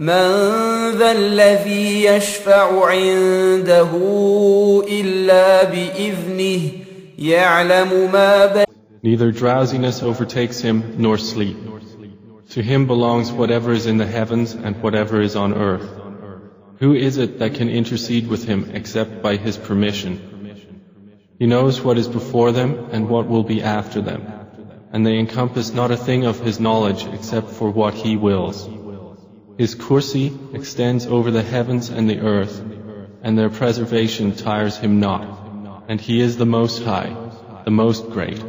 من ذا الذي يشفع عنده إلا بإذنه يعلم ما بين Neither drowsiness overtakes him nor sleep. To him belongs whatever is in the heavens and whatever is on earth. Who is it that can intercede with him except by his permission? He knows what is before them and what will be after them, and they encompass not a thing of his knowledge except for what he wills. His kursi extends over the heavens and the earth, and their preservation tires him not, and he is the Most High, the Most Great.